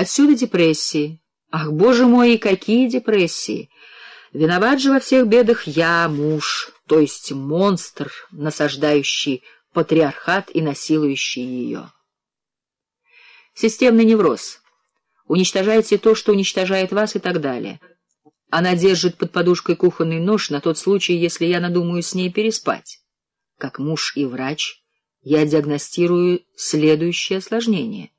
Отсюда депрессии. Ах, боже мой, какие депрессии! Виноват же во всех бедах я, муж, то есть монстр, насаждающий патриархат и насилующий ее. Системный невроз. Уничтожайте то, что уничтожает вас и так далее. Она держит под подушкой кухонный нож на тот случай, если я надумаю с ней переспать. Как муж и врач я диагностирую следующее осложнение.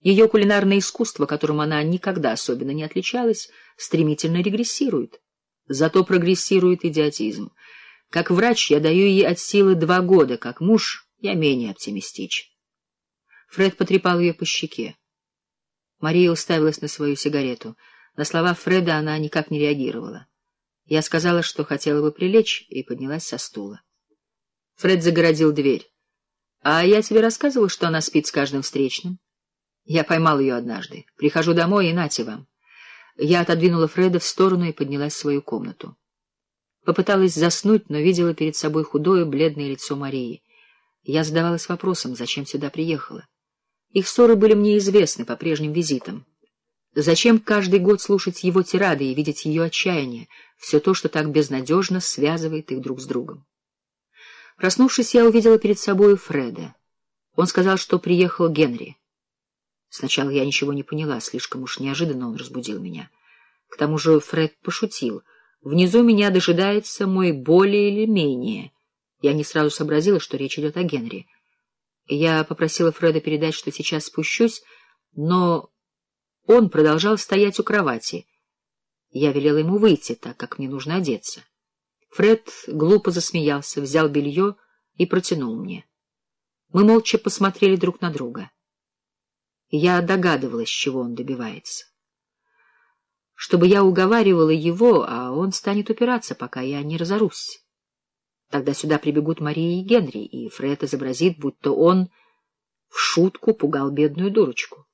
Ее кулинарное искусство, которым она никогда особенно не отличалась, стремительно регрессирует. Зато прогрессирует идиотизм. Как врач я даю ей от силы два года, как муж я менее оптимистичен. Фред потрепал ее по щеке. Мария уставилась на свою сигарету. На слова Фреда она никак не реагировала. Я сказала, что хотела бы прилечь, и поднялась со стула. Фред загородил дверь. — А я тебе рассказывал, что она спит с каждым встречным? Я поймал ее однажды. Прихожу домой, и нате вам. Я отодвинула Фреда в сторону и поднялась в свою комнату. Попыталась заснуть, но видела перед собой худое, бледное лицо Марии. Я задавалась вопросом, зачем сюда приехала. Их ссоры были мне известны по прежним визитам. Зачем каждый год слушать его тирады и видеть ее отчаяние, все то, что так безнадежно связывает их друг с другом? Проснувшись, я увидела перед собой Фреда. Он сказал, что приехал Генри. Сначала я ничего не поняла, слишком уж неожиданно он разбудил меня. К тому же Фред пошутил. Внизу меня дожидается мой более или менее. Я не сразу сообразила, что речь идет о Генри. Я попросила Фреда передать, что сейчас спущусь, но он продолжал стоять у кровати. Я велела ему выйти, так как мне нужно одеться. Фред глупо засмеялся, взял белье и протянул мне. Мы молча посмотрели друг на друга. Я догадывалась, чего он добивается. Чтобы я уговаривала его, а он станет упираться, пока я не разорусь. Тогда сюда прибегут Мария и Генри, и Фред изобразит, будто он в шутку пугал бедную дурочку.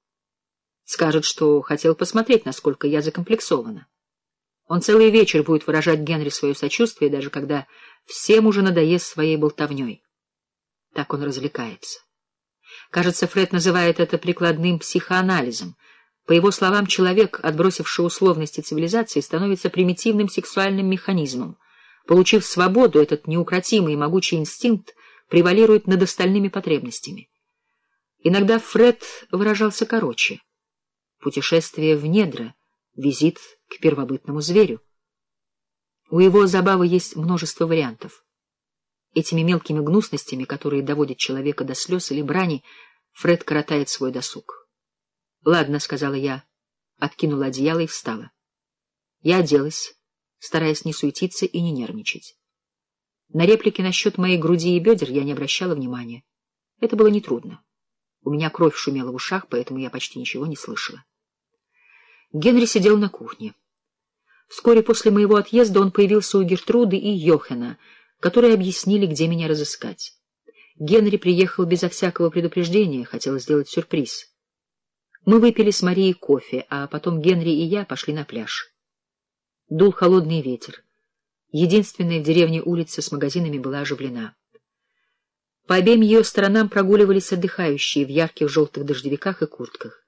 Скажет, что хотел посмотреть, насколько я закомплексована. Он целый вечер будет выражать Генри свое сочувствие, даже когда всем уже надоест своей болтовней. Так он развлекается. Кажется, Фред называет это прикладным психоанализом. По его словам, человек, отбросивший условности цивилизации, становится примитивным сексуальным механизмом. Получив свободу, этот неукротимый и могучий инстинкт превалирует над остальными потребностями. Иногда Фред выражался короче. Путешествие в недра, визит к первобытному зверю. У его забавы есть множество вариантов. Этими мелкими гнусностями, которые доводят человека до слез или брани, Фред коротает свой досуг. — Ладно, — сказала я, откинула одеяло и встала. Я оделась, стараясь не суетиться и не нервничать. На реплики насчет моей груди и бедер я не обращала внимания. Это было нетрудно. У меня кровь шумела в ушах, поэтому я почти ничего не слышала. Генри сидел на кухне. Вскоре после моего отъезда он появился у Гертруды и Йохена, которые объяснили, где меня разыскать. Генри приехал безо всякого предупреждения, хотел сделать сюрприз. Мы выпили с Марией кофе, а потом Генри и я пошли на пляж. Дул холодный ветер. Единственная в деревне улица с магазинами была оживлена. По обеим ее сторонам прогуливались отдыхающие в ярких желтых дождевиках и куртках.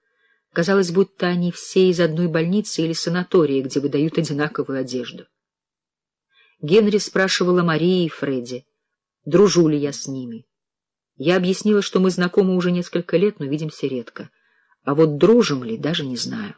Казалось, будто они все из одной больницы или санатории, где выдают одинаковую одежду. Генри спрашивала Марии и Фредди, дружу ли я с ними. Я объяснила, что мы знакомы уже несколько лет, но видимся редко. А вот дружим ли, даже не знаю.